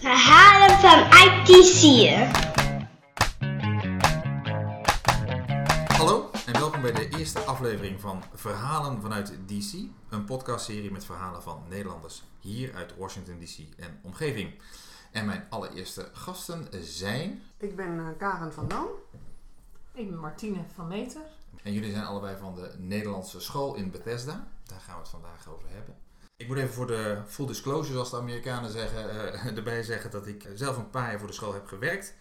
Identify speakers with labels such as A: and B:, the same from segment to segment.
A: Verhalen van ITC.
B: Hallo en welkom bij de eerste aflevering van Verhalen vanuit DC. Een podcastserie met verhalen van Nederlanders hier uit Washington DC en omgeving. En mijn allereerste gasten zijn...
C: Ik ben eh, Karen van Loon.
D: Ik ben Martine van Meter.
B: En jullie zijn allebei van de Nederlandse school in Bethesda. Daar gaan we het vandaag over hebben. Ik moet even voor de full disclosure, zoals de Amerikanen zeggen, eh, erbij zeggen dat ik zelf een paar jaar voor de school heb gewerkt.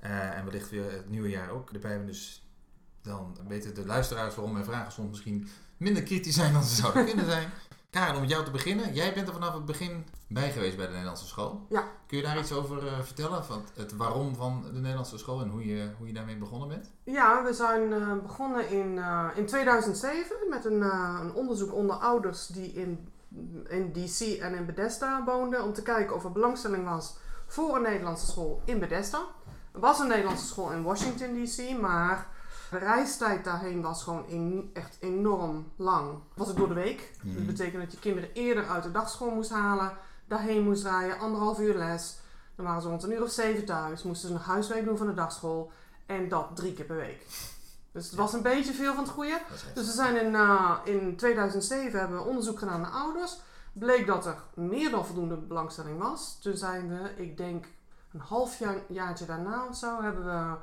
B: Eh, en wellicht weer het nieuwe jaar ook erbij ben. Dus dan weten de luisteraars waarom mijn vragen soms misschien minder kritisch zijn dan ze zouden kunnen zijn. Karen, om met jou te beginnen. Jij bent er vanaf het begin bij geweest bij de Nederlandse school.
C: Ja.
B: Kun je daar iets over eh, vertellen? Van het waarom van de Nederlandse school en hoe je, hoe je daarmee begonnen bent?
C: Ja, we zijn begonnen in, in 2007 met een, een onderzoek onder ouders die in, in DC en in Bethesda woonden. Om te kijken of er belangstelling was voor een Nederlandse school in Bethesda. Er was een Nederlandse school in Washington DC, maar de reistijd daarheen was gewoon echt enorm lang. Was het door de week.
B: Mhm.
C: Dat betekent dat je kinderen eerder uit de dagschool moest halen. Daarheen moest rijden, anderhalf uur les. Dan waren ze rond een uur of zeven thuis. Moesten ze nog huiswerk doen van de dagschool. En dat drie keer per week. Dus het was een beetje veel van het goede. Dus we zijn in, eh, in 2007 hebben we onderzoek gedaan naar ouders. Bleek dat er meer dan voldoende belangstelling was. Toen zijn we, ik denk een half jaar, jaartje daarna of zo, hebben we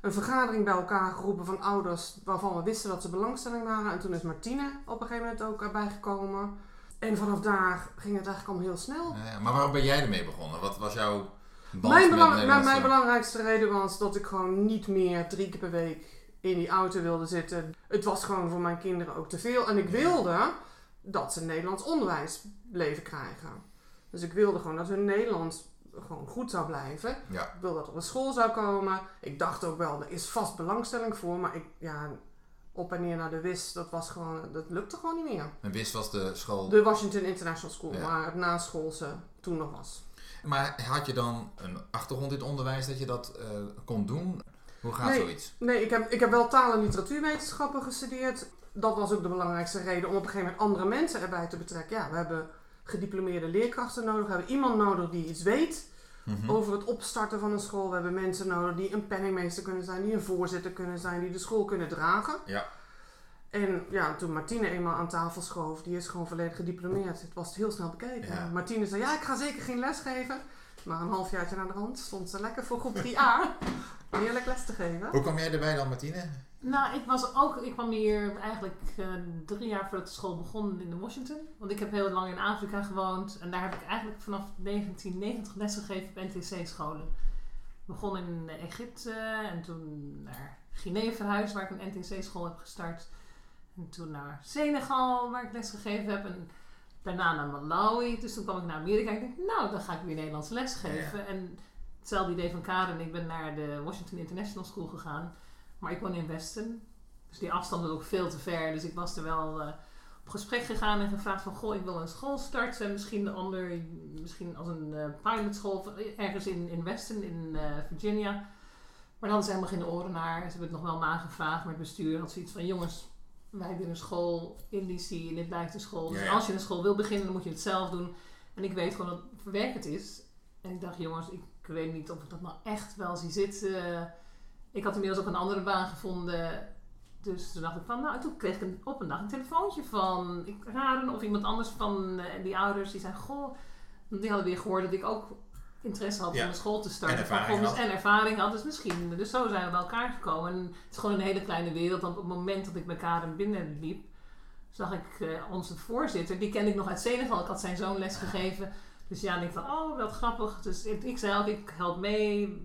C: een vergadering bij elkaar geroepen van ouders waarvan we wisten dat ze belangstelling waren. En toen is Martine op een gegeven moment ook erbij gekomen. En vanaf daar ging het eigenlijk allemaal heel snel.
B: Nou ja, maar waarom ben jij ermee begonnen? Wat was jouw band
C: Mijn, belang- mijn, mijn belangrijkste reden was dat ik gewoon niet meer drie keer per week in die auto wilde zitten. Het was gewoon voor mijn kinderen ook te veel. En ik wilde dat ze Nederlands onderwijs bleven krijgen. Dus ik wilde gewoon dat hun Nederlands gewoon goed zou blijven.
B: Ja.
C: Ik wilde dat er een school zou komen. Ik dacht ook wel, er is vast belangstelling voor. Maar ik, ja, op en neer naar de WIS, dat was gewoon, dat lukte gewoon niet meer.
B: En WIS was de school.
C: De Washington International School,
B: Ja.
C: waar het naschoolse toen nog was.
B: Maar had je dan een achtergrond in het onderwijs dat je dat eh, kon doen? Hoe gaat
C: Nee.
B: zoiets?
C: Nee, ik heb, ik heb wel taal- en literatuurwetenschappen gestudeerd. Dat was ook de belangrijkste reden om op een gegeven moment andere mensen erbij te betrekken. Ja, we hebben gediplomeerde leerkrachten nodig. We hebben iemand nodig die iets weet
B: Mhm.
C: over het opstarten van een school. We hebben mensen nodig die een penningmeester kunnen zijn, die een voorzitter kunnen zijn, die de school kunnen dragen.
B: Ja.
C: En ja, toen Martine eenmaal aan tafel schoof, die is gewoon volledig gediplomeerd. Het was heel snel bekeken.
B: Ja.
C: Martine zei, ja, ik ga zeker geen les geven. Maar een halfjaartje naar de hand stond ze lekker voor groep 3a. Heerlijk les te geven.
B: Hoe kwam jij erbij dan, Martine?
D: Nou, ik was ook, ik kwam hier eigenlijk eh, drie jaar voordat de school begon in de Washington. Want ik heb heel lang in Afrika gewoond en daar heb ik eigenlijk vanaf 1990 lesgegeven op NTC-scholen. Ik begon in Egypte en toen naar Guinea verhuisd, waar ik een NTC-school heb gestart. En toen naar Senegal, waar ik lesgegeven heb. En daarna naar Malawi. Dus toen kwam ik naar Amerika. Ik dacht, nou, dan ga ik weer Nederlands lesgeven. En hetzelfde idee van Karen. Ik ben naar de Washington International School gegaan. Maar ik woon in Weston. Dus die afstand was ook veel te ver. Dus ik was er wel eh, op gesprek gegaan en gevraagd van... Goh, ik wil een school starten. Misschien, een ander, misschien als een eh pilotschool ergens in, in Weston, in eh, Virginia. Maar dan ze helemaal geen oren naar. Ze hebben het nog wel nagevraagd. Maar het bestuur had zoiets van... Jongens, wij hebben een school in DC en dit blijft een school. Dus
B: Ja, ja.
D: als je een school wil beginnen, dan moet je het zelf doen. En ik weet gewoon dat het verwerkend is. En ik dacht, jongens, ik weet niet of ik dat nou echt wel zie zitten. Ik had inmiddels ook een andere baan gevonden. Dus toen dacht ik van, nou, toen kreeg ik een- op een dag een telefoontje van ik, Raren of iemand anders van eh, die ouders. Die zei, goh, die hadden weer gehoord dat ik ook interesse had
B: Ja.
D: om een school te starten.
B: En ervaring had.
D: En ervaring had. Dus misschien, dus zo zijn we bij elkaar gekomen. En het is gewoon een hele kleine wereld. Want op het moment dat ik bij Karen binnenliep, zag ik eh, onze voorzitter. Die kende ik nog uit Senegal. Ik had zijn zoon les gegeven. Dus ja, en ik van, oh, wat grappig. Dus ik, ik zei ook, ik help mee.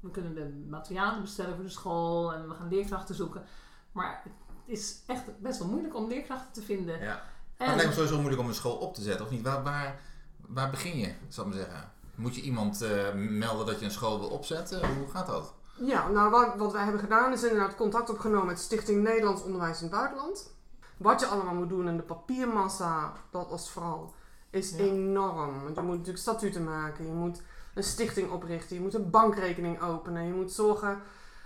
D: We kunnen de materialen bestellen voor de school. En we gaan leerkrachten zoeken. Maar het is echt best wel moeilijk om leerkrachten te vinden.
B: Ja. Maar
D: En,
B: het lijkt me sowieso moeilijk om een school op te zetten, of niet? Waar, waar, waar begin je, zal ik maar zeggen? Moet je iemand eh, melden dat je een school wil opzetten? Hoe gaat dat?
C: Ja, nou wat, wat wij hebben gedaan is inderdaad contact opgenomen met Stichting Nederlands Onderwijs in het Buitenland. Wat je allemaal moet doen en de papiermassa, dat was vooral, is
D: Ja.
C: enorm. Want je moet natuurlijk statuten maken, je moet een stichting oprichten, je moet een bankrekening openen, je moet zorgen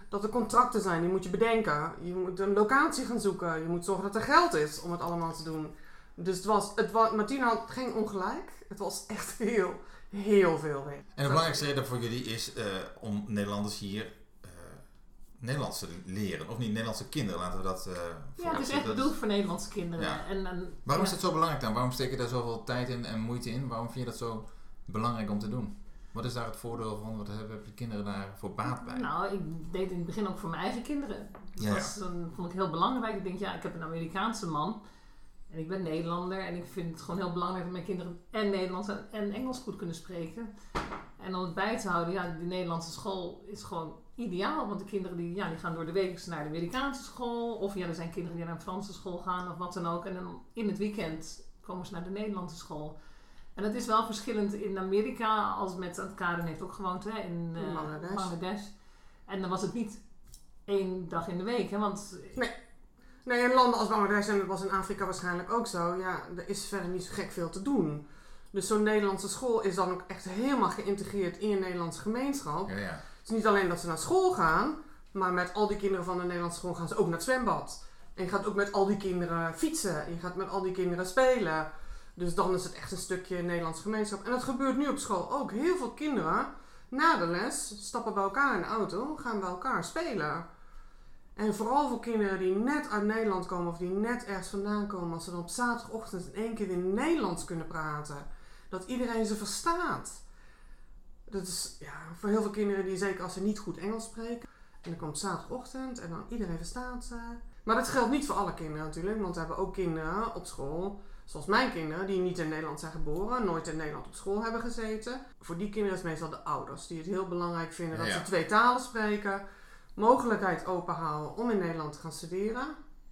C: dat er contracten zijn, die moet je bedenken. Je moet een locatie gaan zoeken, je moet zorgen dat er geld is om het allemaal te doen. Dus het was, het was Martina had geen ongelijk, het was echt heel, heel veel weg.
B: En de belangrijkste reden voor jullie is eh, om Nederlanders hier Nederlands te leren. Of niet Nederlandse kinderen, laten we dat eh
D: Ja, het is echt
B: Dat
D: bedoeld voor Nederlandse kinderen.
B: Ja.
D: En, en,
B: Waarom
D: ja.
B: is dat zo belangrijk dan? Waarom steek je daar zoveel tijd in en moeite in? Waarom vind je dat zo belangrijk om te doen? Wat is daar het voordeel van? Wat hebben je kinderen daar voor baat bij?
D: Nou, ik deed in het begin ook voor mijn eigen kinderen. Dat
B: Ja,
D: was, dan vond ik heel belangrijk. Ik denk, ja, ik heb een Amerikaanse man. En ik ben Nederlander. En ik vind het gewoon heel belangrijk dat mijn kinderen en Nederlands en, en Engels goed kunnen spreken. En om het bij te houden, ja, de Nederlandse school is gewoon ideaal. Want de kinderen die, ja, die gaan door de week naar de Amerikaanse school. Of ja, er zijn kinderen die naar een Franse school gaan of wat dan ook. En dan in het weekend komen ze naar de Nederlandse school. En dat is wel verschillend in Amerika, als met Karen heeft ook gewoond hè, in eh,
C: In Bangladesh.
D: Bangladesh. En dan was het niet één dag in de week, hè, want
C: Nee, in landen als Bangladesh, en dat was in Afrika waarschijnlijk ook zo, ja, er is verder niet zo gek veel te doen. Dus zo'n Nederlandse school is dan ook echt helemaal geïntegreerd in je Nederlandse gemeenschap.
B: Ja, ja.
C: Het is niet alleen dat ze naar school gaan, maar met al die kinderen van de Nederlandse school gaan ze ook naar het zwembad. En je gaat ook met al die kinderen fietsen. En je gaat met al die kinderen spelen. Dus dan is het echt een stukje Nederlandse gemeenschap. En dat gebeurt nu op school ook. Heel veel kinderen na de les stappen bij elkaar in de auto, gaan bij elkaar spelen. En vooral voor kinderen die net uit Nederland komen of die net ergens vandaan komen, als ze dan op zaterdagochtend in één keer weer Nederlands kunnen praten. Dat iedereen ze verstaat. Dat is ja, voor heel veel kinderen die, zeker als ze niet goed Engels spreken. En dan komt zaterdagochtend en dan iedereen verstaat ze. Maar dat geldt niet voor alle kinderen natuurlijk, want we hebben ook kinderen op school, zoals mijn kinderen, die niet in Nederland zijn geboren, nooit in Nederland op school hebben gezeten. Voor die kinderen is het meestal de ouders die het heel belangrijk vinden dat
B: Ja.
C: ze twee talen spreken. Mogelijkheid openhouden om in Nederland te gaan studeren,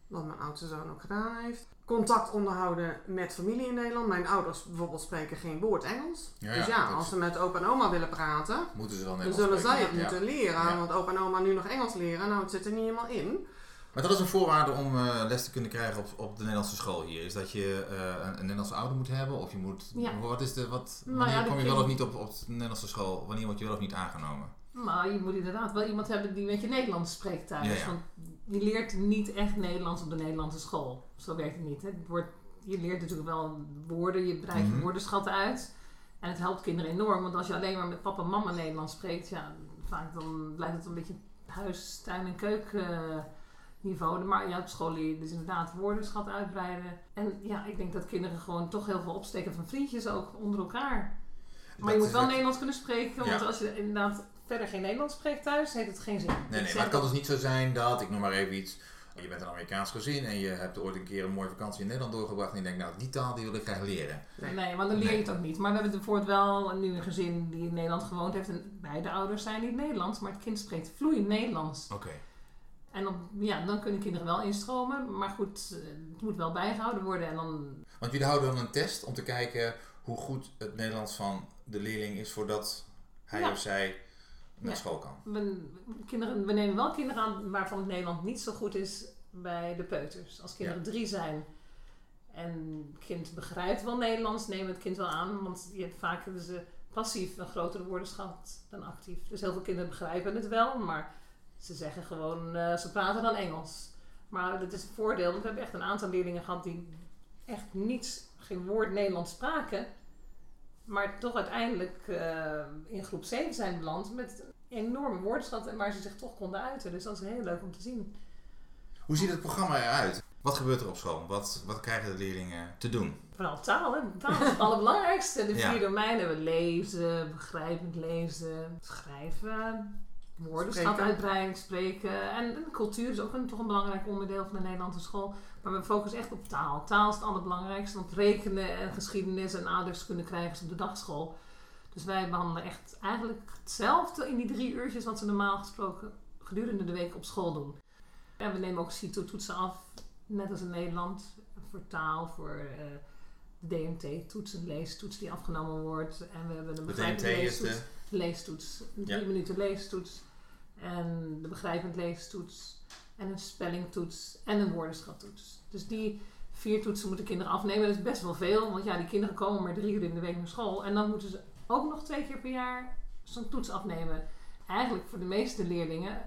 C: wat mijn oudste zoon ook gedaan heeft. Contact onderhouden met familie in Nederland. Mijn ouders bijvoorbeeld spreken geen woord Engels.
B: Ja,
C: dus
B: ja,
C: als ze met opa en oma willen praten,
B: Moeten ze
C: dan zullen zij het moeten leren. Want opa en oma nu nog Engels leren, nou het zit er niet helemaal in.
B: Maar dat is een voorwaarde om eh, les te kunnen krijgen op, op de Nederlandse school hier. Is dat je eh, een, een Nederlandse ouder moet hebben? Of je moet.
D: Ja.
B: Wat is de. Wat,
D: Nou
B: wanneer
D: ja,
B: kom je wel of niet op, op de Nederlandse school? Wanneer word je wel of niet aangenomen?
D: Maar je moet inderdaad wel iemand hebben die met je Nederlands spreekt thuis.
B: Ja, ja.
D: Want je leert niet echt Nederlands op de Nederlandse school. Zo werkt het niet. Hè. Het wordt, je leert natuurlijk wel woorden, je breidt
B: Mhm.
D: je woordenschat uit. En het helpt kinderen enorm. Want als je alleen maar met papa en mama Nederlands spreekt, ja, vaak dan blijft het een beetje huis, tuin en keuken niveau. Maar ja, op school leer je dus inderdaad woordenschat uitbreiden. En ja, ik denk dat kinderen gewoon toch heel veel opsteken van vriendjes ook onder elkaar. Maar je moet wel
B: het-
D: Nederlands kunnen spreken, want
B: Ja.
D: als je inderdaad verder geen Nederlands spreekt thuis, heeft het geen zin.
B: Nee, nee, maar het kan dus niet zo zijn dat, ik noem maar even iets, je bent een Amerikaans gezin en je hebt ooit een keer een mooie vakantie in Nederland doorgebracht en je denkt, nou die taal die wil ik graag leren.
C: Nee.
D: Nee, want dan leer je het ook niet. Maar we hebben bijvoorbeeld wel nu een gezin die in Nederland gewoond heeft en beide ouders zijn niet Nederlands, maar het kind spreekt vloeiend Nederlands.
B: Oké.
D: En dan, ja, dan kunnen kinderen wel instromen, maar goed, het moet wel bijgehouden worden en dan
B: Want jullie houden dan een test om te kijken hoe goed het Nederlands van de leerling is voordat hij
D: Ja.
B: of zij naar
D: Ja.
B: school kan.
D: we, kinderen, we nemen wel kinderen aan waarvan het Nederland niet zo goed is bij de peuters. Als kinderen drie zijn en het kind begrijpt wel Nederlands, nemen we het kind wel aan. Want je hebt vaak hebben ze passief een grotere woordenschat dan actief. Dus heel veel kinderen begrijpen het wel, maar ze zeggen gewoon, eh, ze praten dan Engels. Maar dat is een voordeel, want we hebben echt een aantal leerlingen gehad die echt niets, geen woord Nederlands spraken. Maar toch uiteindelijk eh, in groep 7 zijn beland met enorme woordenschat en waar ze zich toch konden uiten. Dus dat is heel leuk om te zien.
B: Hoe ziet het programma eruit? Wat gebeurt er op school? Wat, wat krijgen de leerlingen te doen?
D: Vooral taal, hè. Taal is het allerbelangrijkste. De
B: Ja.
D: vier domeinen hebben lezen, begrijpend lezen, schrijven, woordenschat uitbreiding, spreken. En, en cultuur is ook een, toch een belangrijk onderdeel van de Nederlandse school. Maar we focussen echt op taal. Taal is het allerbelangrijkste, want rekenen en geschiedenis en aardrijkskunde krijgen ze op de dagschool. Dus wij behandelen echt eigenlijk hetzelfde in die drie uurtjes wat ze normaal gesproken gedurende de week op school doen. En we nemen ook CITO-toetsen af, net als in Nederland, voor taal, voor eh, de DMT-toets, een leestoets die afgenomen wordt. En we hebben een
B: De
D: begrijpend
B: DMT is
D: leestoets,
B: de...
D: leestoets, een
B: Ja.
D: drie minuten leestoets. En de begrijpend leestoets. En een spellingtoets en een woordenschattoets. Dus die vier toetsen moeten kinderen afnemen. Dat is best wel veel, want ja, die kinderen komen maar drie uur in de week naar school. En dan moeten ze ook nog twee keer per jaar zo'n toets afnemen. Eigenlijk voor de meeste leerlingen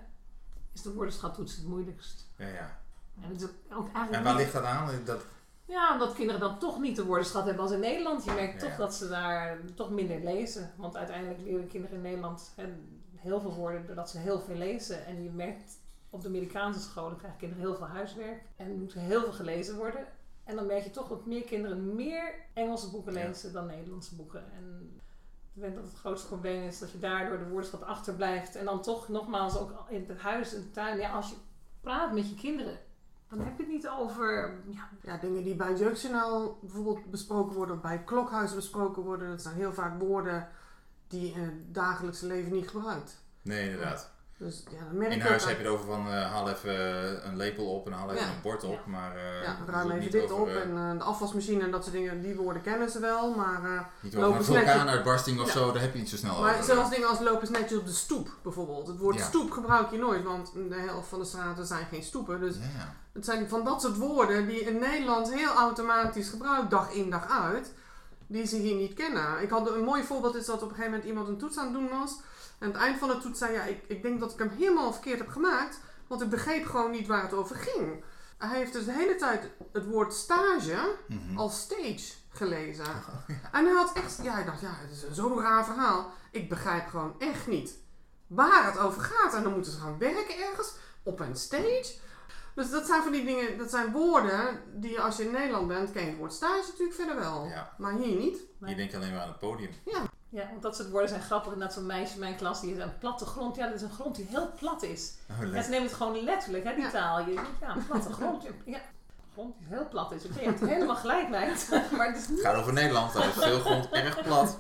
D: is de woordenschattoets het moeilijkst.
B: Ja, ja.
D: En, het is ook eigenlijk
B: En waar ligt dat aan? Dat,
D: Ja, omdat kinderen dan toch niet de woordenschat hebben als in Nederland. Je merkt
B: Ja.
D: toch dat ze daar toch minder lezen. Want uiteindelijk leren kinderen in Nederland heel veel woorden doordat ze heel veel lezen. En je merkt op de Amerikaanse scholen krijgen kinderen heel veel huiswerk. En moet heel veel gelezen worden. En dan merk je toch dat meer kinderen meer Engelse boeken
B: Ja.
D: lezen dan Nederlandse boeken. En ik denk dat het grootste probleem is dat je daardoor de woordenschat achterblijft. En dan toch nogmaals ook in het huis, in de tuin. Ja, als je praat met je kinderen, dan heb je het niet over... Ja,
C: Ja, dingen die bij het jeugdjournaal bijvoorbeeld besproken worden, of bij het klokhuis besproken worden, dat zijn heel vaak woorden die je in het dagelijkse leven niet gebruikt.
B: Nee, inderdaad.
C: Dus ja, dan merk
B: In huis heb je het over van eh, haal even eh, een lepel op en haal even
C: Ja.
B: een bord op.
D: Ja.
B: Maar eh,
C: Ja, ruim even dit op en eh, de afwasmachine en dat soort dingen, die woorden kennen ze wel, maar,
B: niet
C: lopen
B: over een vulkaanuitbarsting of zo, daar heb je niet zo snel
C: maar
B: over.
C: zelfs dingen als lopen netjes op de stoep bijvoorbeeld. Het woord stoep gebruik je nooit, want de helft van de straten zijn geen stoepen. Dus het zijn van dat soort woorden die in Nederland heel automatisch gebruikt, dag in dag uit, die ze hier niet kennen. Ik had een mooi voorbeeld is dat op een gegeven moment iemand een toets aan het doen was. En aan het eind van de toets zei ja, ik, ik denk dat ik hem helemaal verkeerd heb gemaakt, want ik begreep gewoon niet waar het over ging. Hij heeft dus de hele tijd het woord stage
B: Mhm.
C: als stage gelezen. En hij had echt, ja, ik dacht, ja, het is zo'n raar verhaal. Ik begrijp gewoon echt niet waar het over gaat. En dan moeten ze gaan werken ergens op een stage. Dus dat zijn van die dingen, dat zijn woorden die als je in Nederland bent, ken je het woord stage natuurlijk verder wel.
B: Ja.
C: Maar hier niet.
B: Je denkt alleen maar aan het podium.
D: Ja, want dat soort woorden zijn grappig. Net zo'n meisje in mijn klas, die is een platte grond. Ja, dat is een grond die heel plat is.
B: Oh,
D: Ja, ze nemen het gewoon letterlijk, hè, die
C: Ja.
D: taal. Je, ja, een platte grond. Ja, Ja, een grond die heel plat is. Je hebt helemaal gelijk, meid. Maar het is niet...
B: gaat over Nederland, daar is veel grond erg plat.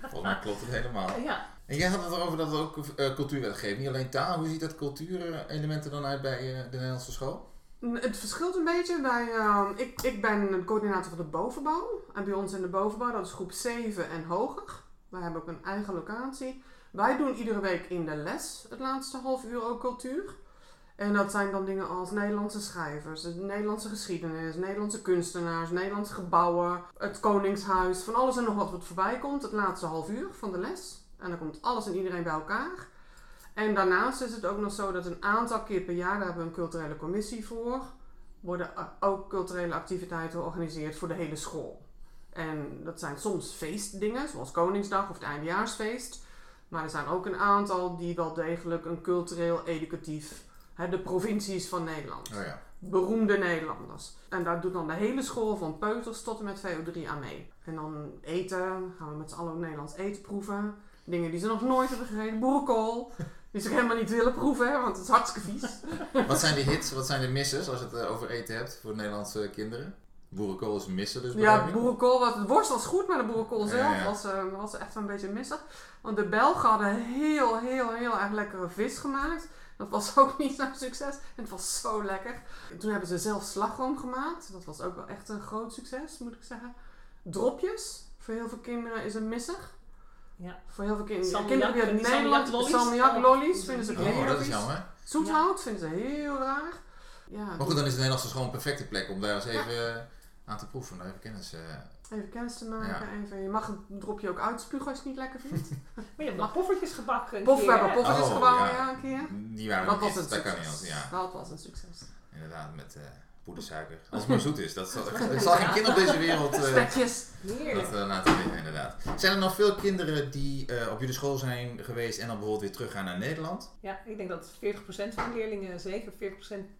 B: Volgens mij klopt het helemaal.
D: Ja,
B: En jij had het erover dat het ook eh, cultuurwetgeving, niet alleen taal. Hoe ziet dat cultuurelementen dan uit bij eh, de Nederlandse school?
C: Het verschilt een beetje. Bij, ehm, ik, ik ben de coördinator van de bovenbouw. En bij ons in de bovenbouw, dat is groep 7 en hoger. Wij hebben ook een eigen locatie. Wij doen iedere week in de les het laatste half uur ook cultuur. En dat zijn dan dingen als Nederlandse schrijvers, de Nederlandse geschiedenis, Nederlandse kunstenaars, Nederlandse gebouwen, het Koningshuis, van alles en nog wat wat voorbij komt. Het laatste half uur van de les. En dan komt alles en iedereen bij elkaar. En daarnaast is het ook nog zo dat een aantal keer per jaar, daar hebben we een culturele commissie voor, worden ook culturele activiteiten georganiseerd voor de hele school. En dat zijn soms feestdingen, zoals Koningsdag of het eindejaarsfeest. Maar er zijn ook een aantal die wel degelijk een cultureel, educatief, hè, de provincies van Nederland.
B: Oh ja.
C: Beroemde Nederlanders. En daar doet dan de hele school van peuters tot en met VO3 aan mee. En dan eten, gaan we met z'n allen Nederlands eten proeven. Dingen die ze nog nooit hebben gegeten. Boerenkool. Die ze helemaal niet willen proeven, hè, want het is hartstikke vies.
B: Wat zijn de hits, wat zijn de misses als je het eh, over eten hebt voor Nederlandse kinderen? Boerenkool is een misser dus
C: Ja, boerenkool, was, het worst was goed, maar de boerenkool zelf
B: ja.
C: Was, eh, was echt een beetje missig. Want de Belgen hadden heel, heel, heel erg lekkere vis gemaakt. Dat was ook niet zo'n succes. En het was zo lekker. En toen hebben ze zelf slagroom gemaakt. Dat was ook wel echt een groot succes, moet ik zeggen. Dropjes, voor heel veel kinderen is een misser.
D: Ja.
C: Voor heel veel kinderen.
D: Salmiak-
C: kinderen die uit Nederland,
D: salmiaklollies.
C: salmiaklollies
D: Oh,
C: vinden ze ook
B: Oh,
C: heel
B: dat is
C: vies.
B: jammer.
C: Zoethout vinden ze heel raar. Ja,
B: Maar goed, dan is de Nederlandse school een perfecte plek om daar eens even eh, aan te proeven. Daar even kennis. eh,
C: even kennis te maken. Even, je mag het dropje ook uitspugen als je het niet lekker vindt.
D: Maar je hebt nog poffertjes gebakken een
C: Pof, we hebben poffertjes
B: Oh,
C: gebouwen,
B: ja.
C: ja, een keer.
B: die waren
C: Dat
B: nog
C: was een
B: dat kan niet
C: succes.
B: anders. Ja,
C: Dat was een succes.
B: inderdaad, met eh poedersuiker. Als het maar zoet is. Dat zal, er zal geen kind op deze wereld.
D: Heerlijk.
B: dat eh, laten liggen, inderdaad. Zijn er nog veel kinderen die eh, op jullie school zijn geweest en dan bijvoorbeeld weer teruggaan naar Nederland?
D: Ja, ik denk dat 40% van de leerlingen zeker 40%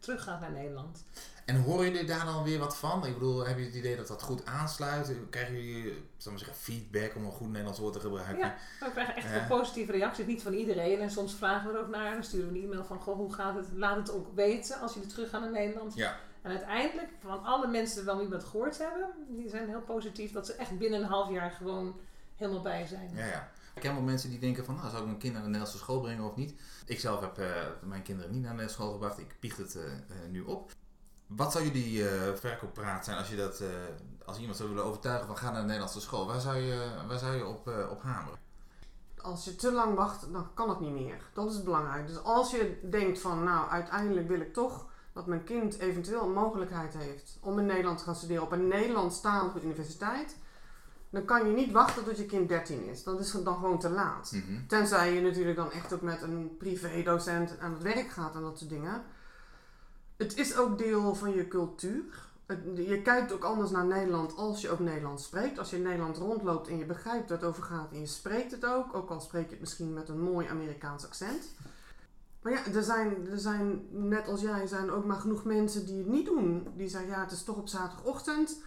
D: teruggaat naar Nederland.
B: En horen jullie daar dan weer wat van? Ik bedoel, hebben jullie het idee dat dat goed aansluit? Krijgen jullie, zal maar zeggen, feedback om een goed Nederlands woord te gebruiken?
D: Ja, we krijgen echt wel positieve reacties. Niet van iedereen. En soms vragen we er ook naar. Dan sturen we een e-mail van, goh, hoe gaat het? Laat het ook weten als jullie teruggaan naar Nederland.
B: Ja.
D: En uiteindelijk, van alle mensen wel wie wat gehoord hebben, die zijn heel positief dat ze echt binnen een half jaar gewoon helemaal bij zijn.
B: Ja, ja. Ik ken wel mensen die denken van, nou, zou ik mijn kind naar de Nederlandse school brengen of niet? Ik zelf heb eh, mijn kinderen niet naar de Nederlandse school gebracht. Ik biecht het eh, eh, nu op. Wat zou jullie eh verkooppraat zijn als je dat, eh, als iemand zou willen overtuigen van ga naar de Nederlandse school? Waar zou je, waar zou je op, eh, op hameren?
C: Als je te lang wacht, dan kan het niet meer. Dat is belangrijk. Dus als je denkt van, nou, uiteindelijk wil ik toch dat mijn kind eventueel een mogelijkheid heeft om in Nederland te gaan studeren op een Nederlandstalige universiteit, dan kan je niet wachten tot je kind 13 is. Dat is dan gewoon te laat.
B: Mhm.
C: Tenzij je natuurlijk dan echt ook met een privédocent aan het werk gaat en dat soort dingen. Het is ook deel van je cultuur Het- Je kijkt ook anders naar Nederland als je ook Nederlands spreekt. Als je in Nederland rondloopt en je begrijpt waar het over gaat en je spreekt het ook, ook al spreek je het misschien met een mooi Amerikaans accent. Maar ja, er zijn, er zijn, net als jij, zijn ook maar genoeg mensen die het niet doen. Die zeggen, ja, het is toch op zaterdagochtend.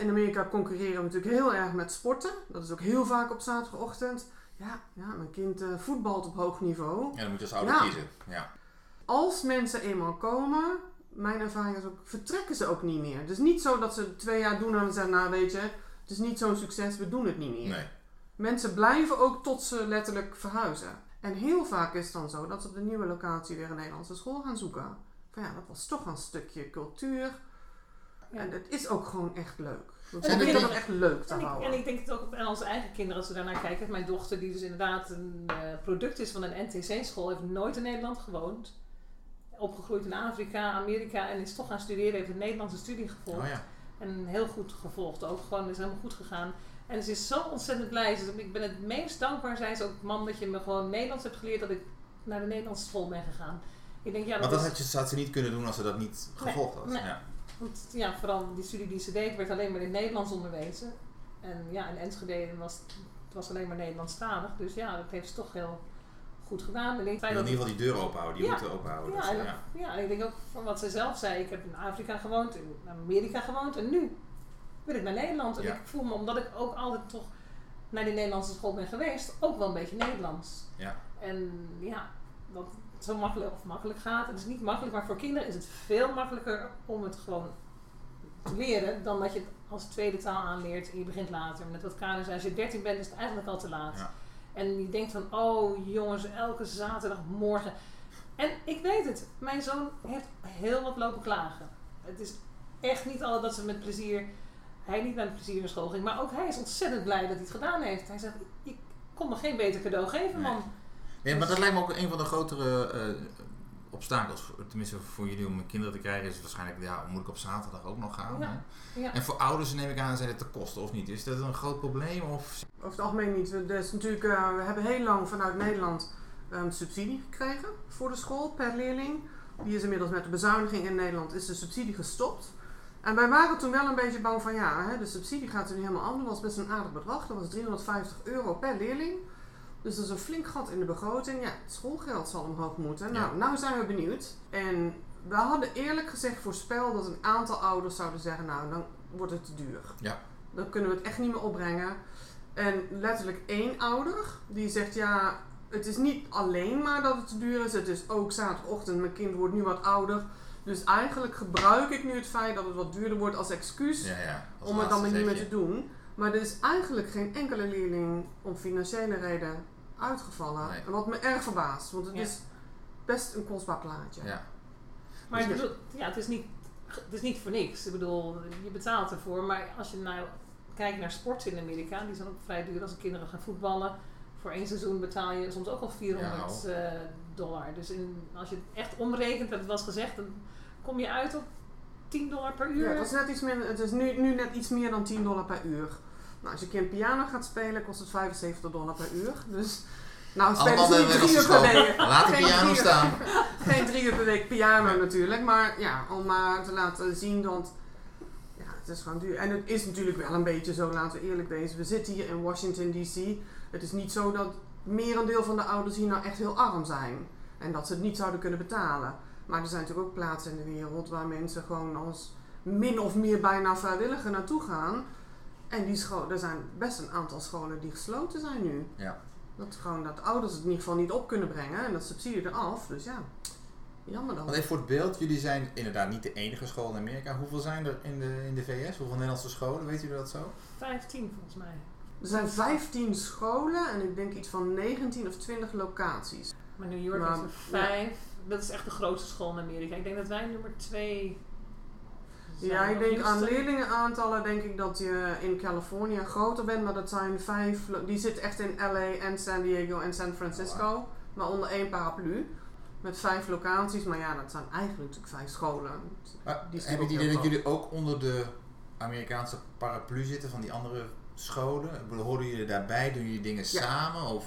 C: In Amerika concurreren we natuurlijk heel erg met sporten. Dat is ook heel vaak op zaterdagochtend. Ja, ja mijn kind eh, voetbalt op hoog niveau.
B: Ja, dan moet je als ouder
C: Ja.
B: kiezen. Ja.
C: Als mensen eenmaal komen, mijn ervaring is ook, vertrekken ze ook niet meer. Het is niet zo dat ze twee jaar doen en zeggen, nou weet je, het is niet zo'n succes, we doen het niet meer.
B: Nee.
C: Mensen blijven ook tot ze letterlijk verhuizen. En heel vaak is het dan zo dat ze op de nieuwe locatie weer een Nederlandse school gaan zoeken. Van ja, dat was toch een stukje cultuur.
D: Ja.
C: En het is ook gewoon echt leuk.
B: Er
C: proberen
B: die-
C: dat echt leuk te
D: En ik,
C: houden.
D: en ik denk het ook aan onze eigen kinderen, als we daarnaar kijken. Mijn dochter, die dus inderdaad een eh, product is van een NTC-school, heeft nooit in Nederland gewoond. Opgegroeid in Afrika, Amerika en is toch gaan studeren, heeft een Nederlandse studie gevolgd.
B: Oh ja.
D: En heel goed gevolgd ook. Gewoon is helemaal goed gegaan. En ze is zo ontzettend blij. Ze- Ik ben het meest dankbaar, zei ze ook, man, dat je me gewoon Nederlands hebt geleerd dat ik naar de Nederlandse school ben gegaan. Ik denk, ja,
B: Maar dat had, je, had ze niet kunnen doen als ze dat niet gevolgd had.
D: nee.
B: Ja.
D: Want ja, vooral die studie die ze deed, werd alleen maar in het Nederlands onderwezen. En ja, in Enschede was het was alleen maar Nederlandstalig. Dus ja, dat heeft ze toch heel goed gedaan. En ik
B: wil in
D: dat
B: ieder geval die deur openhouden, die
D: Ja.
B: route openhouden.
D: ja,
B: Dus, ja.
D: ja, en ik denk ook van wat ze zelf zei. Ik heb in Afrika gewoond, in Amerika gewoond en nu wil ik naar Nederland. En
B: Ja.
D: ik voel me, omdat ik ook altijd toch naar die Nederlandse school ben geweest, ook wel een beetje Nederlands.
B: Ja.
D: En ja, dat het zo makkelijk of makkelijk gaat. Het is niet makkelijk, maar voor kinderen is het veel makkelijker om het gewoon te leren dan dat je het als tweede taal aanleert en je begint later. Net wat Karen zei, als je 13 bent is het eigenlijk al te laat.
B: Ja.
D: En je denkt van, oh jongens, elke zaterdagmorgen. En ik weet het, mijn zoon heeft heel wat lopen klagen. Het is echt niet altijd dat ze met plezier, hij niet met plezier naar school ging, maar ook hij is ontzettend blij dat hij het gedaan heeft. Hij zegt, ik kon me geen beter cadeau geven,
B: Nee.
D: man.
B: Nee, maar dat lijkt me ook een van de grotere eh, obstakels, tenminste voor jullie om kinderen te krijgen, is waarschijnlijk, ja, moet ik op zaterdag ook nog gaan?
D: Ja.
B: hè?
D: Ja.
B: En voor ouders neem ik aan, zijn het te kosten of niet? Is dat een groot probleem? Of...
C: Over het algemeen niet. We, dus natuurlijk, eh, we hebben heel lang vanuit Nederland een subsidie gekregen voor de school per leerling. Die is inmiddels met de bezuiniging in Nederland is de subsidie gestopt. En wij waren toen wel een beetje bang van ja, hè, de subsidie gaat er nu helemaal anders. Dat was best een aardig bedrag. Dat was 350 euro per leerling. Dus dat is een flink gat in de begroting. Ja, het schoolgeld zal omhoog moeten. Nou,
B: Ja.
C: nou zijn we benieuwd. En we hadden eerlijk gezegd voorspeld dat een aantal ouders zouden zeggen, nou, dan wordt het te duur.
B: Ja.
C: Dan kunnen we het echt niet meer opbrengen. En letterlijk één ouder die zegt, ja, het is niet alleen maar dat het te duur is. Het is ook zaterdagochtend, mijn kind wordt nu wat ouder. Dus eigenlijk gebruik ik nu het feit dat het wat duurder wordt als excuus
B: Ja, ja. als
C: om het dan maar niet meer te doen. Maar er is eigenlijk geen enkele leerling om financiële reden uitgevallen.
B: Nee.
C: En Wat me erg verbaast, want het
D: Ja.
C: is best een kostbaar plaatje.
B: Ja.
D: Maar ik
B: Dus-
D: bedoel, ja, het is, niet, het is niet voor niks. Ik bedoel, je betaalt ervoor. Maar als je nou kijkt naar sport in Amerika, die zijn ook vrij duur als de kinderen gaan voetballen. Voor één seizoen betaal je soms ook al 400
B: Ja,
D: eh, dollar. Dus in, als je het echt omrekent, dat was gezegd, dan kom je uit op 10 dollar per uur.
C: Ja, het is, net iets meer, het is nu, nu net iets meer dan 10 dollar per uur. Nou, als je een keer een piano gaat spelen, kost het 75 dollar per uur. Dus, nou, spelen
B: Allemaal
C: ze niet drie uur per week.
B: Laat de piano
C: uur.
B: staan.
C: Geen drie uur per week piano natuurlijk. Maar ja, om maar te laten zien dat... Ja, het is gewoon duur. En het is natuurlijk wel een beetje zo, laten we eerlijk wezen. We zitten hier in Washington D.C. Het is niet zo dat merendeel van de ouders hier nou echt heel arm zijn. En dat ze het niet zouden kunnen betalen. Maar er zijn natuurlijk ook plaatsen in de wereld waar mensen gewoon als min of meer bijna vrijwilliger naartoe gaan. En die scholen, er zijn best een aantal scholen die gesloten zijn nu.
B: Ja.
C: Dat gewoon dat ouders het in ieder geval niet op kunnen brengen en dat subsidie eraf. Dus ja, jammer dan.
B: Want even voor het beeld, jullie zijn inderdaad niet de enige school in Amerika. Hoeveel zijn er in de, in de VS? Hoeveel Nederlandse scholen? Weet u dat zo?
D: 15 volgens mij.
C: Er zijn 15 scholen en ik denk iets van 19 of 20 locaties.
D: Maar New York
C: Maar,
D: heeft er vijf. Dat is echt de grootste school in Amerika. Ik denk dat wij nummer twee zijn.
C: Ja, ik denk aan leerlingenaantallen denk ik dat je in Californië groter bent, maar dat zijn vijf, die zit echt in LA en San Diego en San Francisco, maar onder één paraplu. Met vijf locaties, maar ja, dat zijn eigenlijk natuurlijk vijf scholen.
B: Maar,
C: Die
B: heb je het idee dat jullie ook onder de Amerikaanse paraplu zitten van die andere scholen? Horen jullie daarbij? Doen jullie dingen
C: Ja.
B: samen? Of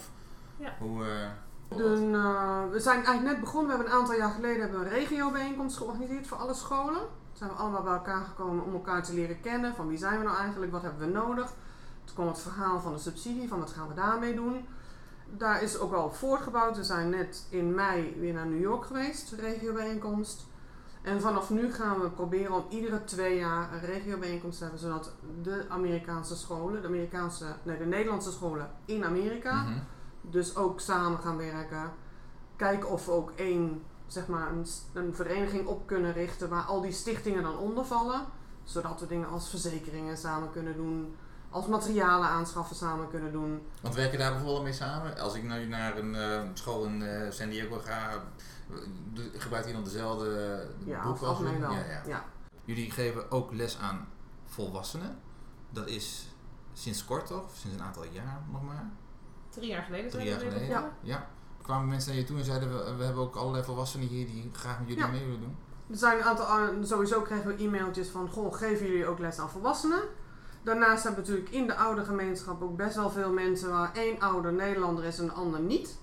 D: Ja.
B: hoe... eh,
C: Dus, eh, we zijn eigenlijk net begonnen. We hebben een aantal jaar geleden hebben we een regiobijeenkomst georganiseerd voor alle scholen. Zijn we allemaal bij elkaar gekomen om elkaar te leren kennen. Van wie zijn we nou eigenlijk? Wat hebben we nodig? Toen kwam het verhaal van de subsidie. Van wat gaan we daarmee doen? Daar is ook al op voortgebouwd. We zijn net in mei weer naar New York geweest. Regiobijeenkomst. En vanaf nu gaan we proberen om iedere twee jaar een regiobijeenkomst te hebben. Zodat de Amerikaanse scholen, de, Amerikaanse, nee, de Nederlandse scholen in Amerika
B: Mhm.
C: dus ook samen gaan werken. Kijken of we ook één, zeg maar, een, vereniging op kunnen richten waar al die stichtingen dan onder vallen. Zodat we dingen als verzekeringen samen kunnen doen, als materialen aanschaffen samen kunnen doen.
B: Want werken daar bijvoorbeeld mee samen? Als ik nu naar een eh, school in eh, San Diego ga, gebruikt iemand dezelfde uh,
C: Ja,
B: boek als jullie? Ja, ja.
C: Ja.
B: Jullie geven ook les aan volwassenen. Dat is sinds kort toch? Sinds een aantal jaar nog maar?
D: Drie jaar geleden
B: Drie jaar geleden?
D: begonnen.
B: Ja. Kwamen mensen naar je toe en zeiden we, we hebben ook allerlei volwassenen hier die graag met jullie
C: Ja.
B: mee willen doen?
C: Er zijn een aantal, ah, sowieso kregen we e-mailtjes van, goh, geven jullie ook les aan volwassenen? Daarnaast hebben we natuurlijk in de oude gemeenschap ook best wel veel mensen waar één ouder Nederlander is en een ander niet.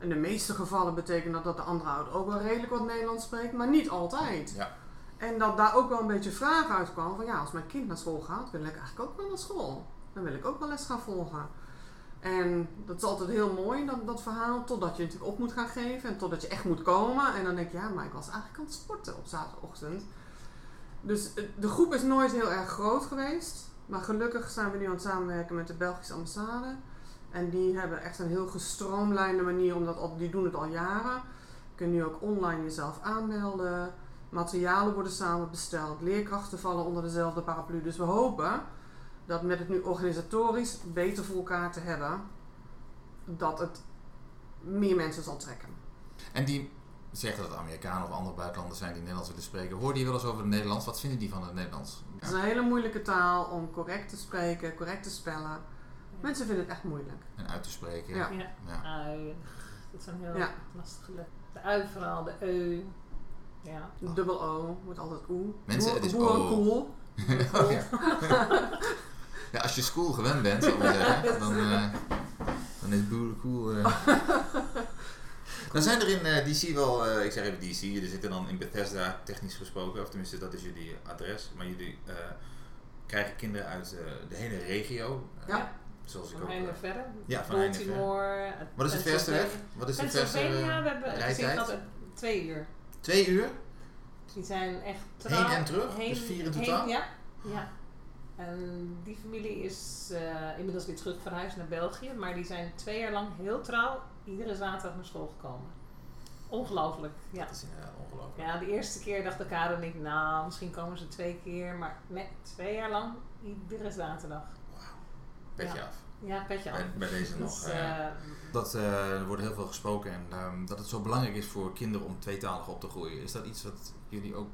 C: In de meeste gevallen betekent dat dat de andere ouder ook wel redelijk wat Nederlands spreekt, maar niet altijd.
B: Ja.
C: En dat daar ook wel een beetje vraag uit kwam van ja, als mijn kind naar school gaat, wil ik eigenlijk ook wel naar school. Dan wil ik ook wel les gaan volgen. En dat is altijd heel mooi, dat, dat verhaal, totdat je natuurlijk op moet gaan geven en totdat je echt moet komen. En dan denk je, ja, maar ik was eigenlijk aan het sporten op zaterdagochtend. Dus eh, de groep is nooit heel erg groot geweest. Maar gelukkig zijn we nu aan het samenwerken met de Belgische ambassade. En die hebben echt een heel gestroomlijnde manier, omdat al, die doen het al jaren. Je kunt nu ook online jezelf aanmelden. Materialen worden samen besteld. Leerkrachten vallen onder dezelfde paraplu. Dus we hopen dat met het nu organisatorisch beter voor elkaar te hebben, dat het meer mensen zal trekken.
B: En die zeggen dat Amerikanen of andere buitenlanders zijn die Nederlands willen spreken. Hoorde je wel eens over het Nederlands? Wat vinden die van het Nederlands?
C: Het is een hele moeilijke taal om correct te spreken, correct te spellen. Mensen vinden het echt moeilijk.
B: En uit te spreken.
C: Ja.
D: Ja.
B: Ja.
D: Ui. Dat zijn heel
C: Ja.
D: lastige letters. De ui vooral, de eu. Ja.
C: Dubbel O, wordt altijd oe.
B: Mensen, het is
C: cool.
B: ja. Ja, als je school gewend bent, ik zeggen, dan, eh, dan is boeren cool. eh. Dan zijn er in eh, DC wel, eh, ik zeg even DC, jullie zitten dan in Bethesda technisch gesproken, of tenminste dat is jullie adres, maar jullie eh, krijgen kinderen uit de hele regio.
C: Ja.
B: Zoals ik ook.
D: heen
B: eh,
D: verder.
B: ja, van heen verder.
D: Baltimore.
B: Wat is het verste weg? Wat is het verste
D: Pennsylvania,
B: eh,
D: we hebben gezien
B: rijtijd?
D: dat twee uur.
B: Twee uur?
D: Die zijn echt
B: Heen en terug? Dus vier in totaal?
D: ja, ja. En die familie is eh, inmiddels weer terug verhuisd naar België. Maar die zijn twee jaar lang heel trouw iedere zaterdag naar school gekomen. Ongelooflijk, ja.
B: Dat is inderdaad ongelooflijk.
D: Ja, de eerste keer dacht de en ik, nou, misschien komen ze twee keer. Maar nee, twee jaar lang iedere zaterdag.
B: Petje
D: Ja.
B: af.
D: Ja, petje af.
B: Bij, bij deze nog.
D: Dus,
B: eh,
D: eh,
B: Dat, eh, er wordt heel veel gesproken en ehm, dat het zo belangrijk is voor kinderen om tweetalig op te groeien. Is dat iets wat jullie ook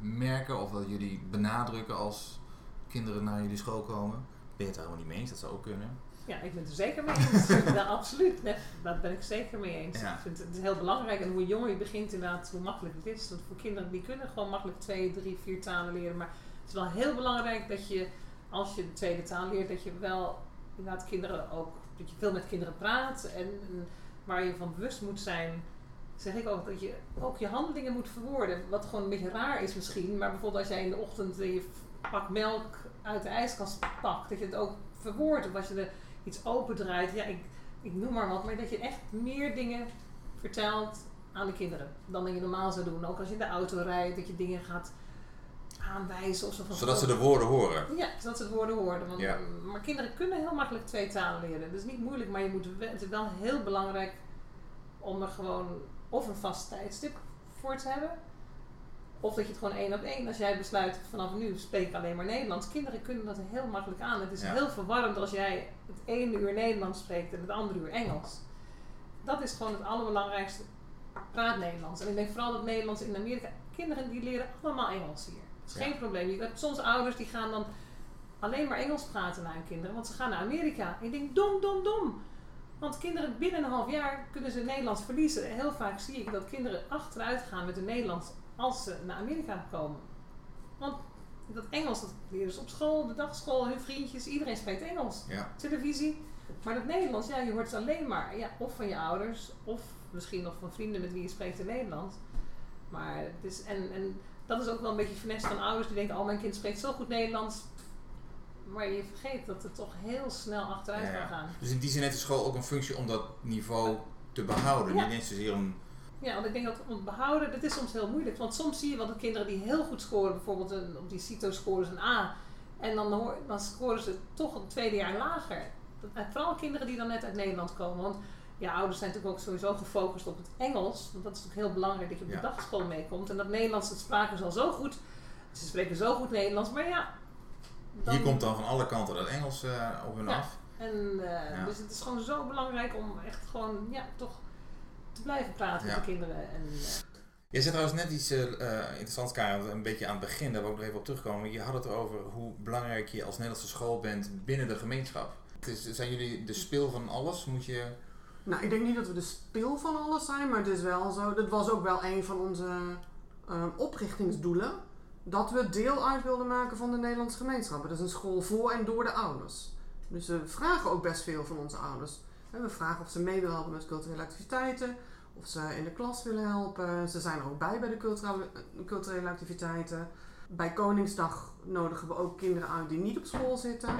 B: merken of dat jullie benadrukken als kinderen naar jullie school komen? Ben je het daar helemaal niet mee eens? Dat zou ook kunnen.
D: Ja, ik ben het er zeker mee eens. ja, absoluut. Nee, daar ben ik zeker mee eens.
B: Ja.
D: Ik vind het, het is heel belangrijk. En hoe jonger je begint, inderdaad, hoe makkelijk het is. Want voor kinderen die kunnen gewoon makkelijk twee, drie, vier talen leren. Maar het is wel heel belangrijk dat je, als je de tweede taal leert, dat je wel inderdaad kinderen ook, dat je veel met kinderen praat. En, waar je van bewust moet zijn, zeg ik ook, dat je ook je handelingen moet verwoorden. Wat gewoon een beetje raar is misschien. Maar bijvoorbeeld als jij in de ochtend eh, je pak melk uit de ijskast pakt, dat je het ook verwoordt. Of als je er iets opendraait. Ja, ik, ik noem maar wat. Maar dat je echt meer dingen vertelt aan de kinderen dan je normaal zou doen. Ook als je in de auto rijdt, dat je dingen gaat aanwijzen of zo. van-
B: Zodat ze de woorden horen.
D: Ja, zodat ze het woorden hoorden. Want,
B: Ja.
D: Maar kinderen kunnen heel makkelijk twee talen leren. Dat is niet moeilijk, maar je moet, wel- het is wel heel belangrijk om er gewoon of een vast tijdstip voor te hebben. Of dat je het gewoon één op één, als jij besluit vanaf nu spreek ik alleen maar Nederlands. Kinderen kunnen dat heel makkelijk aan. Het is
B: Ja.
D: heel verwarrend als jij het ene uur Nederlands spreekt en het andere uur Engels. Dat is gewoon het allerbelangrijkste. Praat Nederlands. En ik denk vooral dat Nederlands in Amerika. Kinderen die leren allemaal Engels hier. Dat is
B: Ja.
D: geen probleem. Je hebt soms ouders die gaan dan alleen maar Engels praten naar hun kinderen. Want ze gaan naar Amerika. En ik denk dom, dom, dom. Want kinderen binnen een half jaar kunnen ze Nederlands verliezen. Heel vaak zie ik dat kinderen achteruit gaan met hun Nederlands als ze naar Amerika komen. Want dat Engels, dat leren ze op school, de dagschool, hun vriendjes, iedereen spreekt Engels.
B: Ja.
D: Televisie. Maar dat Nederlands, ja, je hoort het alleen maar ja, of van je ouders, of misschien nog van vrienden met wie je spreekt in Nederland. Maar het is, en, en dat is ook wel een beetje finesse van ouders die denken, oh mijn kind spreekt zo goed Nederlands. Maar je vergeet dat het toch heel snel achteruit
B: Ja, ja.
D: kan gaan.
B: Dus in die zin heeft de school ook een functie om dat niveau te behouden. Niet eens zozeer om...
D: Ja, want ik denk dat om behouden, dat is soms heel moeilijk. Want soms zie je wel dat kinderen die heel goed scoren, bijvoorbeeld een, op die CITO-score is een A. En dan, hoor, dan scoren ze toch een tweede jaar lager. Dat- vooral kinderen die dan net uit Nederland komen. Want ja, ouders zijn natuurlijk ook sowieso gefocust op het Engels. Want dat is natuurlijk heel belangrijk dat je op de
B: Ja.
D: dagschool meekomt. En dat Nederlands, dat spraken ze al zo goed. Ze spreken zo goed Nederlands, maar ja. dan-
B: Hier komt dan van alle kanten dat Engels eh, op hun
D: Ja.
B: af.
D: En eh,
B: Ja.
D: dus het is gewoon zo belangrijk om echt gewoon, ja, toch te blijven praten met de kinderen. En, eh,
B: Je zei trouwens net iets interessants, Karel, een beetje aan het begin, daar wil ik nog even op terugkomen. Je had het erover hoe belangrijk je als Nederlandse school bent binnen de gemeenschap. Het is, zijn jullie de speel van alles? Moet je...
C: Nou, ik denk niet dat we de spil van alles zijn, maar het is wel zo. Dat was ook wel een van onze ehm, oprichtingsdoelen. Dat we deel uit wilden maken van de Nederlandse gemeenschap. Het is een school voor en door de ouders. Dus we vragen ook best veel van onze ouders. We vragen of ze mee willen helpen met culturele activiteiten. Of ze in de klas willen helpen. Ze zijn er ook bij bij de culturele, culturele activiteiten. Bij Koningsdag nodigen we ook kinderen uit die niet op school zitten.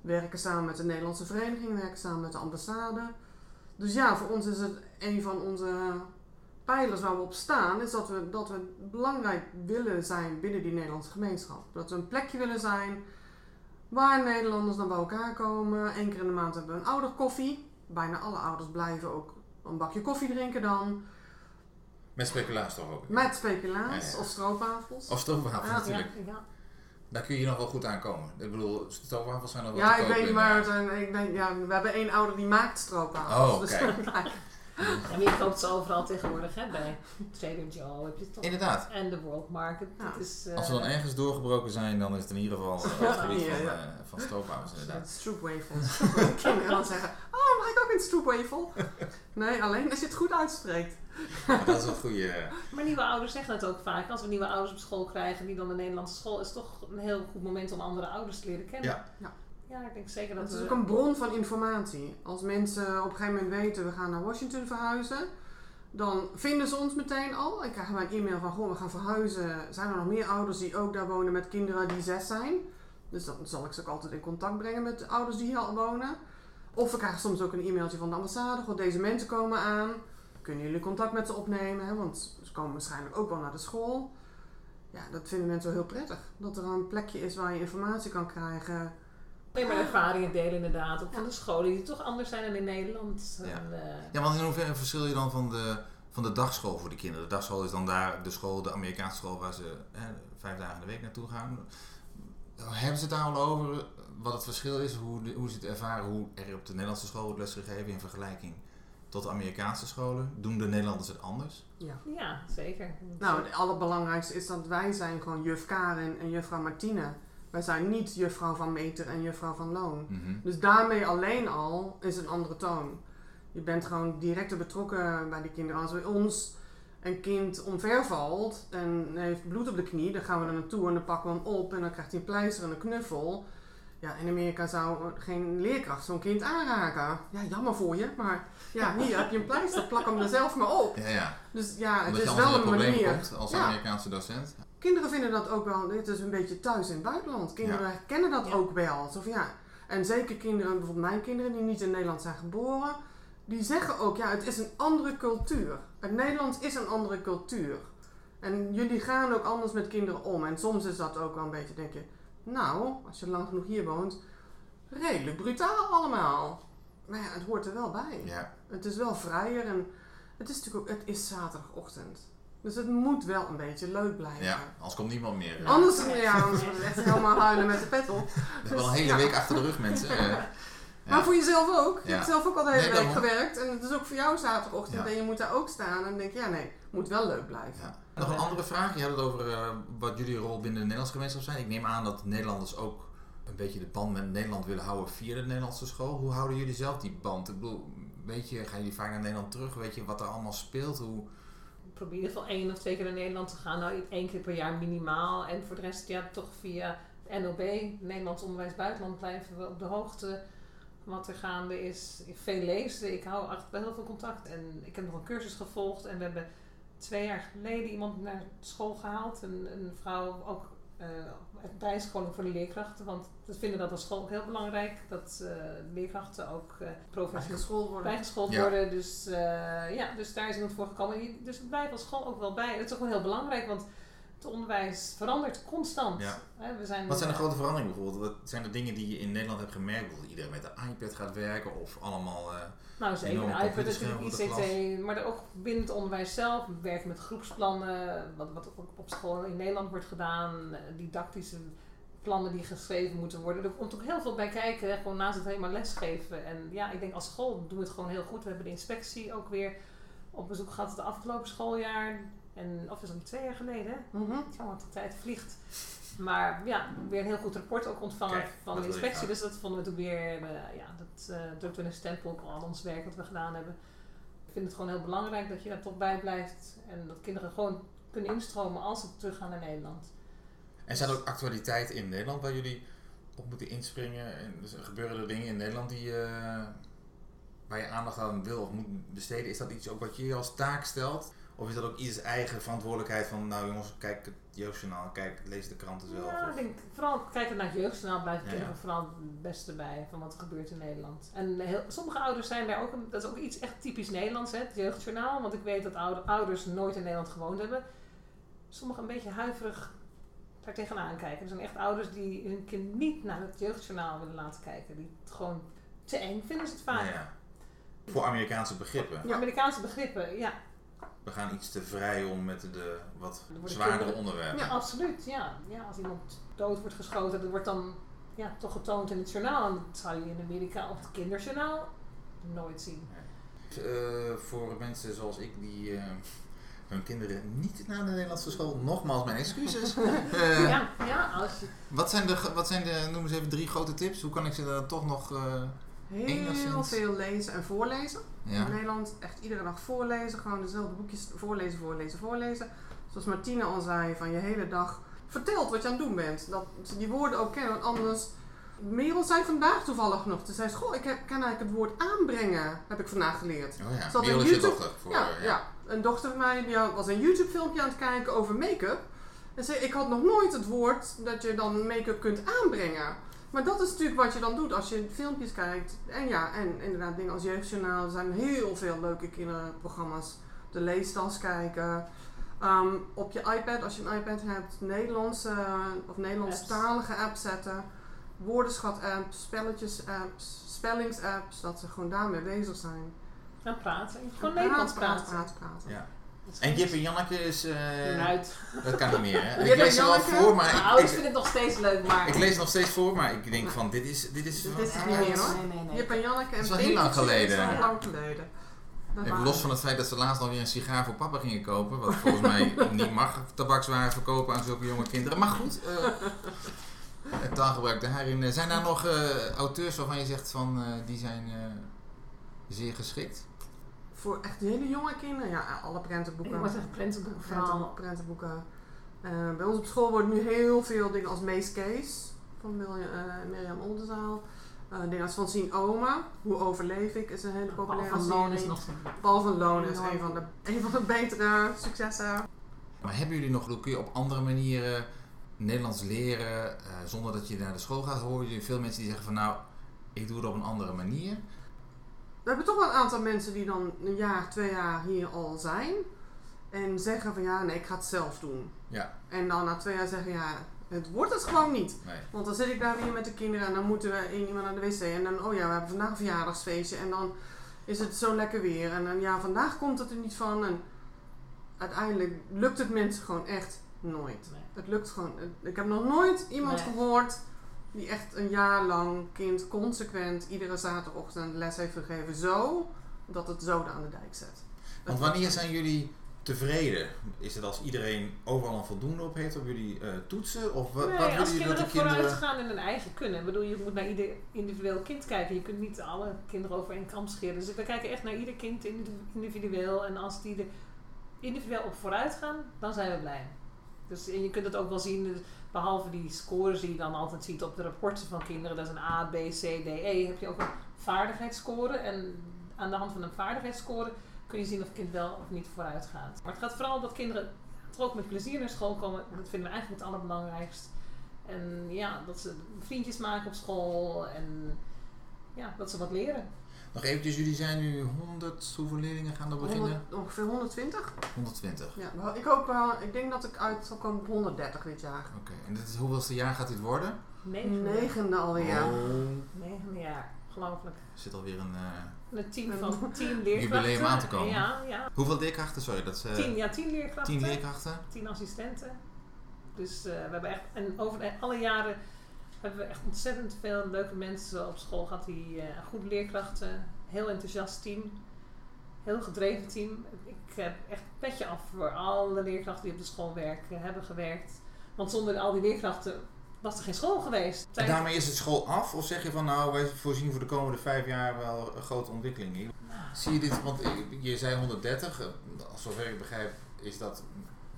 C: Werken samen met de Nederlandse vereniging, werken samen met de ambassade. Dus ja, voor ons is het een van onze pijlers waar we op staan, is dat we, dat we belangrijk willen zijn binnen die Nederlandse gemeenschap. Dat we een plekje willen zijn waar Nederlanders dan bij elkaar komen. Eén keer in de maand hebben we een ouderkoffie. Bijna alle ouders blijven ook een bakje koffie drinken dan.
B: Met speculaas toch ook?
C: Met speculaas
B: Ja, ja.
C: of stroopwafels.
B: Of stroopwafels
C: Ja.
B: natuurlijk.
D: ja, ja.
B: Daar kun je nog wel goed aan komen. Ik bedoel, stroopwafels zijn nog wel
C: Ja, ik weet niet
B: in,
C: waar
B: eh,
C: het zijn. Ik denk, ja, we hebben één ouder die maakt stroopwafels.
B: Oh,
C: dus
D: maar je koopt ze overal tegenwoordig, hè? Bij Trader Joe heb je het toch.
B: Inderdaad.
D: En de World Market.
C: Ja.
D: Dat is, eh,
B: Als we dan ergens doorgebroken zijn, dan is het in ieder geval eh, op het gebied
C: Ja,
B: van,
C: ja.
B: eh, van stroopwafels inderdaad.
C: Stroopwafels. Kinderen dan zeggen, oh, mag ik ook een stroopwafel? Nee, alleen als je het goed uitspreekt.
B: Maar dat is een goede...
D: Maar nieuwe ouders zeggen het ook vaak. Als we nieuwe ouders op school krijgen, die dan de Nederlandse school, is het toch een heel goed moment om andere ouders te leren kennen.
B: Ja.
C: Ja.
D: Ja, ik denk zeker dat
C: Het is
D: we-
C: ook een bron van informatie. Als mensen op een gegeven moment weten, we gaan naar Washington verhuizen, dan vinden ze ons meteen al. En krijgen wij een e-mail van, goh, we gaan verhuizen. Zijn er nog meer ouders die ook daar wonen met kinderen die zes zijn? Dus dan zal ik ze ook altijd in contact brengen met de ouders die hier al wonen. Of we krijgen soms ook een e-mailtje van de ambassade. Goh, deze mensen komen aan. Kunnen jullie contact met ze opnemen? Hè? Want ze komen waarschijnlijk ook wel naar de school. Ja, dat vinden mensen wel heel prettig. Dat er een plekje is waar je informatie kan krijgen.
D: alleen maar ervaringen delen inderdaad. Ook van de scholen die toch anders zijn dan in Nederland.
B: Ja.
D: En, eh,
B: Ja, want in hoeverre verschil je dan van de, van de dagschool voor de kinderen? De dagschool is dan daar de school, de Amerikaanse school waar ze hè, vijf dagen in de week naartoe gaan. Hebben ze het daar al over wat het verschil is? Hoe, de- hoe ze het ervaren, hoe er op de Nederlandse school wordt lesgegeven in vergelijking tot de Amerikaanse scholen? Doen de Nederlanders het anders?
C: Ja.
D: ja, zeker.
C: Nou, het allerbelangrijkste is dat wij zijn gewoon juf Karin en juffrouw Martine. Wij zijn niet juffrouw van Meter en juffrouw van Loon.
B: Mhm.
C: Dus daarmee alleen al is een andere toon. Je bent gewoon direct betrokken bij die kinderen. Als bij ons een kind omvervalt en heeft bloed op de knie, dan gaan we er naartoe en dan pakken we hem op en dan krijgt hij een pleister en een knuffel. Ja, in Amerika zou geen leerkracht zo'n kind aanraken. Ja, jammer voor je, maar ja, hier heb je een pleister, plak hem er zelf maar op.
B: Ja, ja.
C: Dus ja, het
B: Omdat
C: is wel een manier.
B: komt als
C: Ja.
B: Amerikaanse docent.
C: Kinderen vinden dat ook wel, dit is een beetje thuis in het buitenland. Kinderen herkennen dat
D: Ja.
C: ook wel. Zo van, ja. En zeker kinderen, bijvoorbeeld mijn kinderen die niet in Nederland zijn geboren, die zeggen ook, ja, het is een andere cultuur. Het Nederlands is een andere cultuur. En jullie gaan ook anders met kinderen om. En soms is dat ook wel een beetje, denk je, nou, als je lang genoeg hier woont, redelijk brutaal allemaal. Maar ja, het hoort er wel bij.
B: Ja.
C: Het is wel vrijer en het is natuurlijk ook, het is zaterdagochtend. Dus het moet wel een beetje leuk blijven.
B: ja, anders komt niemand meer.
C: Anders, ja, anders wordt het echt helemaal huilen met de pet op.
B: We hebben al een hele
C: Ja.
B: week achter de rug, mensen.
C: Maar voor jezelf ook. Je
B: Ja.
C: hebt zelf ook al de hele
B: Nee,
C: week
B: daarom.
C: gewerkt. En het is ook voor jou zaterdagochtend.
B: Ja.
C: En je moet daar ook staan. En dan denk je, ja nee, het moet wel leuk blijven.
B: Ja. Nog een andere vraag. Je had het over eh, wat jullie rol binnen de Nederlandse gemeenschap zijn. Ik neem aan dat Nederlanders ook een beetje de band met Nederland willen houden via de Nederlandse school. Hoe houden jullie zelf die band? Ik bedoel, weet je, gaan jullie vaak naar Nederland terug? Weet je wat er allemaal speelt? Hoe...
D: Ik probeer in ieder geval één of twee keer naar Nederland te gaan. Nou, één keer per jaar minimaal. En voor de rest, ja, toch via het NOB, Nederlands Onderwijs Buitenland, blijven we op de hoogte wat er gaande is. Ik veel lezen. Ik hou echt wel heel veel contact. En ik heb nog een cursus gevolgd. En we hebben twee jaar geleden iemand naar school gehaald. Een, een vrouw ook eh bijscholing voor de leerkrachten. Want we vinden dat als school ook heel belangrijk. Dat eh, leerkrachten ook eh professioneel
C: Bijgeschoold worden.
D: bijgeschoold
B: Ja.
D: worden. Dus eh, ja, dus daar is iemand voor gekomen. Dus het blijft als school ook wel bij. Dat is ook wel heel belangrijk, want het onderwijs verandert constant.
B: Ja.
D: We zijn,
B: Wat zijn de grote veranderingen bijvoorbeeld? Wat zijn de dingen die je in Nederland hebt gemerkt? Bijvoorbeeld iedereen met de iPad gaat werken of allemaal... eh,
D: Nou, zeker. De iPad,
B: computerschermen
D: natuurlijk ICT, maar ook binnen het onderwijs zelf. We werken met groepsplannen, wat, wat ook op school in Nederland wordt gedaan. eh, Didactische plannen die geschreven moeten worden. Er komt ook heel veel bij kijken, hè, gewoon naast het helemaal lesgeven. En ja, ik denk als school doen we het gewoon heel goed. We hebben de inspectie ook weer op bezoek gehad het afgelopen schooljaar. En, of is dat twee jaar geleden?
C: Mhm.
D: Jammer dat de tijd vliegt. Maar ja, weer een heel goed rapport ook ontvangen
B: Kijk,
D: van
B: dat
D: de inspectie. Dus dat vonden we toen weer, eh, ja, dat eh drukt weer een stempel op al ons werk wat we gedaan hebben. Ik vind het gewoon heel belangrijk dat je daar toch bij blijft. En dat kinderen gewoon kunnen instromen als ze teruggaan naar Nederland.
B: En zijn er ook actualiteiten in Nederland waar jullie op moeten inspringen? En dus gebeuren er dingen in Nederland die, eh, waar je aandacht aan wil of moet besteden? Is dat iets ook wat je je als taak stelt? Of is dat ook ieders eigen verantwoordelijkheid van, nou jongens, kijk het jeugdjournaal, kijk, lees de kranten zelf?
D: Ja,
B: of-
D: ik denk vooral kijken naar het jeugdjournaal blijven
B: Ja,
D: kinderen
B: ja.
D: vooral het beste bij van wat er gebeurt in Nederland. En heel, sommige ouders zijn daar ook, een- dat is ook iets echt typisch Nederlands, hè, het jeugdjournaal. Want ik weet dat ouder, ouders nooit in Nederland gewoond hebben. Sommigen een beetje huiverig daar tegenaan kijken. Er zijn echt ouders die hun kind niet naar het jeugdjournaal willen laten kijken. Die het gewoon te eng vinden ze het vaak.
B: Ja. Voor Amerikaanse begrippen.
D: Voor Amerikaanse begrippen, ja.
B: We gaan iets te vrij om met de wat
D: Er
B: zwaardere onderwerpen.
D: Ja, absoluut. Ja. ja, als iemand dood wordt geschoten, dat wordt dan ja, toch getoond in het journaal. En dat zou je in Amerika op het kinderjournaal nooit zien.
B: Eh, voor mensen zoals ik die eh, hun kinderen niet naar de Nederlandse school, nogmaals mijn excuses. Eh,
D: ja, ja, als je,
B: Wat zijn, de, wat zijn de, noem eens even drie grote tips? Hoe kan ik ze dan toch nog...
C: Heel veel lezen en voorlezen.
B: ja.
C: In Nederland echt iedere dag voorlezen. Gewoon dezelfde boekjes voorlezen, voorlezen, voorlezen. Zoals Martine al zei, van je hele dag vertelt wat je aan het doen bent. Dat ze die woorden ook kennen, want anders... Merel zei vandaag toevallig nog, ze zei, goh, ik heb, ken eigenlijk het woord aanbrengen, heb ik vandaag geleerd.
B: Oh ja,
C: Zat
B: Merel is
C: YouTube-
B: dochter. Voor,
C: Ja,
B: eh,
C: ja. Een dochter van mij die was een YouTube filmpje aan het kijken over make-up. En zei, ik had nog nooit het woord dat je dan make-up kunt aanbrengen. Maar dat is natuurlijk wat je dan doet als je filmpjes kijkt. En ja, en inderdaad dingen als Jeugdjournaal. Er zijn heel veel leuke kinderprogramma's. De leestas kijken. Ehm, op je iPad, als je een iPad hebt, Nederlandse of Nederlandstalige apps zetten. Woordenschat-apps, spelletjes-apps, spellings-apps. Dat ze gewoon daarmee bezig zijn.
D: gaan praten. Gewoon
C: Praten,
D: Nederlands
C: praten,
D: praten.
C: praten, praten.
B: Ja.
D: Dat is
B: En. Jip en Janneke is... eh,
D: Uit.
B: dat kan niet meer, hè? Ik lees ze wel voor, maar
D: Mijn
B: ik,
D: ouders
B: ik,
D: vinden het nog steeds leuk, maar...
B: ik lees het nog steeds voor, maar ik denk van, dit is... Dit is,
C: Dit is niet meer, hoor.
D: Nee, nee, nee.
C: Jip en Janneke en
B: Dat is wel heel lang geleden.
C: is wel heel lang geleden. Dat
B: Even los van het feit dat ze laatst alweer een sigaar voor papa gingen kopen. Wat volgens mij niet mag, tabakswaren verkopen aan zulke jonge kinderen. Maar goed, eh, het taalgebruik daarin. eh, Zijn daar nog eh, auteurs waarvan je zegt van, eh, die zijn eh, zeer geschikt?
C: Voor echt hele jonge kinderen, ja, alle prentenboeken.
D: Ik was echt prentenboeken
C: Prenten-
D: vooral.
C: prentenboeken. Eh, bij ons op school worden nu heel veel dingen als Mees Kees van Mirjam, eh, Mirjam Oldenzaal. Eh, dingen als Van Zien Oma, Hoe overleef ik, is een hele
D: Paul
C: populaire
D: van Loon is nog zo.
C: Paul van Loon is een van, de, een van de betere successen.
B: Maar hebben jullie nog, kun je op andere manieren Nederlands leren eh, zonder dat je naar de school gaat? Hoor je veel mensen die zeggen van nou, ik doe het op een andere manier?
C: We hebben toch wel een aantal mensen die dan een jaar, twee jaar hier al zijn. En zeggen van ja, nee, ik ga het zelf doen.
B: Ja,
C: En dan na twee jaar zeggen ja, het wordt het gewoon niet.
B: nee.
C: Want dan zit ik daar weer met de kinderen en dan moeten we één iemand naar de wc. En dan, oh ja, we hebben vandaag een verjaardagsfeestje. En dan is het zo lekker weer. En dan, ja, vandaag komt het er niet van. En uiteindelijk lukt het mensen gewoon echt nooit.
D: Nee.
C: Het lukt gewoon. Ik heb nog nooit iemand
D: Nee.
C: gehoord die echt een jaar lang kind consequent iedere zaterdagochtend les heeft gegeven. Zo dat het zoden aan de dijk zet.
B: Want wanneer zijn jullie tevreden? Is het als iedereen overal een voldoende op heeft op jullie eh, toetsen? Of wat,
D: Nee,
B: wat
D: als
B: willen jullie dat
D: kinderen
B: de kinderen...
D: vooruit gaan in hun eigen kunnen. Ik bedoel, je moet naar ieder individueel kind kijken. Je kunt niet alle kinderen over één kam scheren. Dus we kijken echt naar ieder kind individu- individueel. En als die er individuuel op vooruit gaan, dan zijn we blij. Dus en je kunt het ook wel zien, dus behalve die scores die je dan altijd ziet op de rapporten van kinderen. Dat is een A, B, C, D, E. Heb je ook een vaardigheidsscore. En aan de hand van een vaardigheidsscore kun je zien of het kind wel of niet vooruit gaat. Maar het gaat vooral dat kinderen toch ook met plezier naar school komen. Dat vinden we eigenlijk het allerbelangrijkst. En ja, dat ze vriendjes maken op school en ja, dat ze wat leren.
B: Nog eventjes, jullie zijn nu 100, hoeveel leerlingen gaan er beginnen?
C: 100, ongeveer 120.
B: 120.
C: Ja, wel, ik, hoop, eh, ik denk dat ik uit zal komen op 130 dit jaar.
B: Oké, en dit is, hoeveelste jaar gaat dit worden?
D: Negen,
C: Negende alweer.
B: Oh,
D: Negende jaar, ongelooflijk.
B: er zit alweer een... eh,
D: Een team van tien leerkrachten.
B: Jubileum aan te komen.
D: Ja, ja.
B: hoeveel leerkrachten? Sorry, dat is... eh,
D: Tien, ja, tien leerkrachten.
B: tien leerkrachten.
D: tien assistenten. Dus eh, we hebben echt, en over de- alle jaren hebben we echt ontzettend veel leuke mensen op school gehad. Die eh, goede leerkrachten, heel enthousiast team, heel gedreven team. Ik heb echt een petje af voor alle leerkrachten die op de school werken, hebben gewerkt. Want zonder al die leerkrachten was er geen school geweest.
B: En daarmee is het school af? Of zeg je van nou, wij voorzien voor de komende vijf jaar wel een grote ontwikkeling hier? Zie je dit, want ik- je zei 130, eh, zover ik begrijp is dat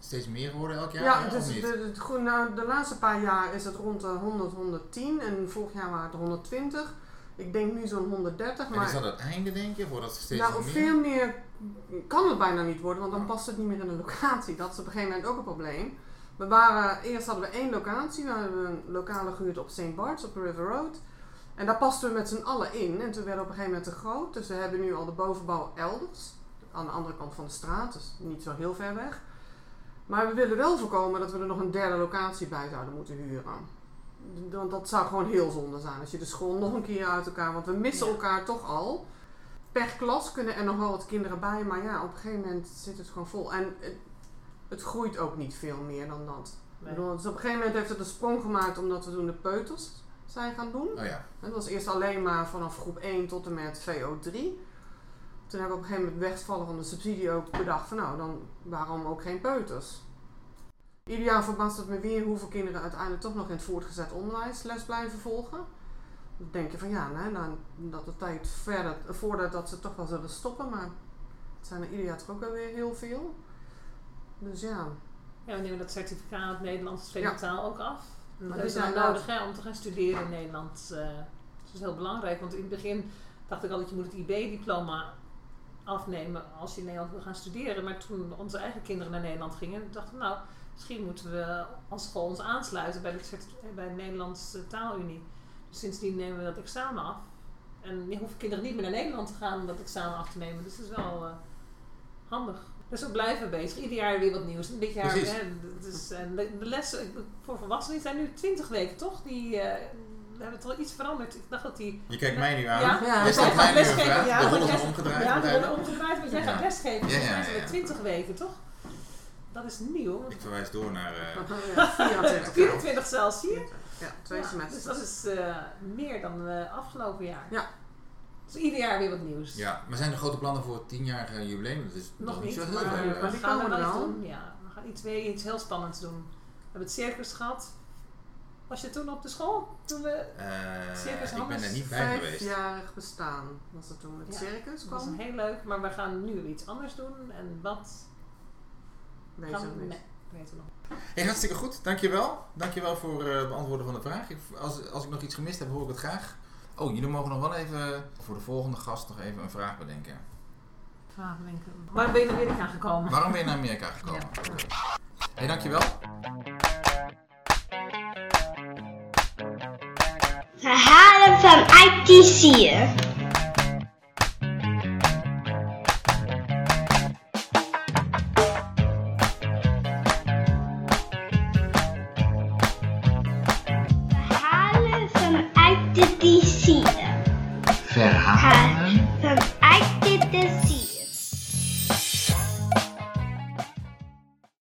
B: steeds meer geworden elk jaar?
C: Ja, dus de, de, de, groen- nou, de laatste paar jaar is het rond de 100, 110 en vorig jaar waren het 120. Ik denk nu zo'n 130,
B: En is
C: maar
B: dat het einde denk je? Wordt dat steeds
C: nou,
B: meer?
C: veel meer kan het bijna niet worden, want dan past het niet meer in de locatie. Dat is op een gegeven moment ook een probleem. We waren, eerst hadden we één locatie, we hadden een lokale gehuurd op St. Bart's op River Road. En daar pasten we met z'n allen in en toen werden we op een gegeven moment te groot. Dus we hebben nu al de bovenbouw elders, aan de andere kant van de straat, dus niet zo heel ver weg. Maar we willen wel voorkomen dat we er nog een derde locatie bij zouden moeten huren. Want dat zou gewoon heel zonde zijn als je de school nog een keer uit elkaar. Want we missen
D: Ja.
C: elkaar toch al. Per klas kunnen er nog wel wat kinderen bij, maar ja, op een gegeven moment zit het gewoon vol. En het, het groeit ook niet veel meer dan dat. Ik
D: Nee.
C: bedoel, dus op een gegeven moment heeft het een sprong gemaakt omdat we toen de peuters zijn gaan doen.
B: Oh ja.
C: Het was eerst alleen maar vanaf groep 1 tot en met VO3. Toen hebben we op een gegeven moment wegvallen van de subsidie ook bedacht van nou, dan waarom ook geen peuters? Ieder jaar verbaast het me weer hoeveel kinderen uiteindelijk toch nog in het voortgezet onderwijs les blijven volgen. Dan denk je van ja, nee, dan, dat de tijd verder, voordat dat ze toch wel zullen stoppen, maar het zijn er ieder jaar toch ook wel weer heel veel. Dus ja,
D: Ja, we nemen dat certificaat Nederlands tweede
C: Ja.
D: taal ook af.
C: Maar
D: dat is dan
C: zijn
D: nodig hè, om te gaan studeren in Nederland. eh, dat is heel belangrijk, want in het begin dacht ik altijd, je moet het IB-diploma afnemen als je in Nederland wil gaan studeren. Maar toen onze eigen kinderen naar Nederland gingen, dachten we, nou, misschien moeten we als school ons aansluiten bij de, bij de Nederlandse taalunie. Dus sindsdien nemen we dat examen af. En je hoeft kinderen niet meer naar Nederland te gaan om dat examen af te nemen. Dus dat is wel eh, handig. Dus we blijven bezig. Ieder jaar weer wat nieuws. Dit jaar, hè, en de, de lessen voor volwassenen zijn nu 20 weken, toch? Die, eh, we hebben toch iets veranderd. Ik dacht dat die...
B: Je kijkt mij nu aan.
D: Ja,
C: Ja,
B: Jij
D: gaat
B: mij nu een
D: lesgeven,
B: vraag.
D: ja,
B: de rollen zijn omgedraaid.
D: Ja,
B: ik.
D: omgedraaid, want jij
B: Ja.
D: gaat lesgeven.
B: Ja,
D: Volgens
B: ja, ja.
D: het 20 weken, toch? Dat is nieuw.
B: Ik verwijs door naar... eh,
C: ja 24.
D: 24 zelfs, zie je?
C: Ja, twee
D: Ja,
C: semesters.
D: Dus dat is eh, meer dan eh, afgelopen jaar.
C: Ja.
D: Dus ieder jaar weer wat nieuws.
B: ja, maar zijn er grote plannen voor het tienjarige jubileum? Dat is nog,
D: Nog
B: niet zo heel
D: maar, we gaan er wel doen. Ja, we gaan iets, weer iets heel spannends doen. We hebben het circus gehad. Was je toen op de school? Toen we...
B: Eh,
D: Circus
B: ik ben er niet bij geweest.
C: Vijfjarig bestaan was het toen
D: Ja.
C: circus
D: Dat was
C: kwam.
D: heel leuk, maar we gaan nu iets anders doen. En wat
C: Weet
D: we...
C: niet.
D: Nee, weten we nog.
B: Hey, hartstikke goed. Dankjewel. Dankjewel voor eh, het beantwoorden van de vraag. Ik, als, als ik nog iets gemist heb, hoor ik het graag. Oh, jullie mogen nog wel even voor de volgende gast nog even een vraag bedenken.
D: Vraag denken. Waar ben je naar Amerika gekomen?
B: Waarom ben je naar Amerika gekomen? Hey, dankjewel.
A: Verhalen van ITC.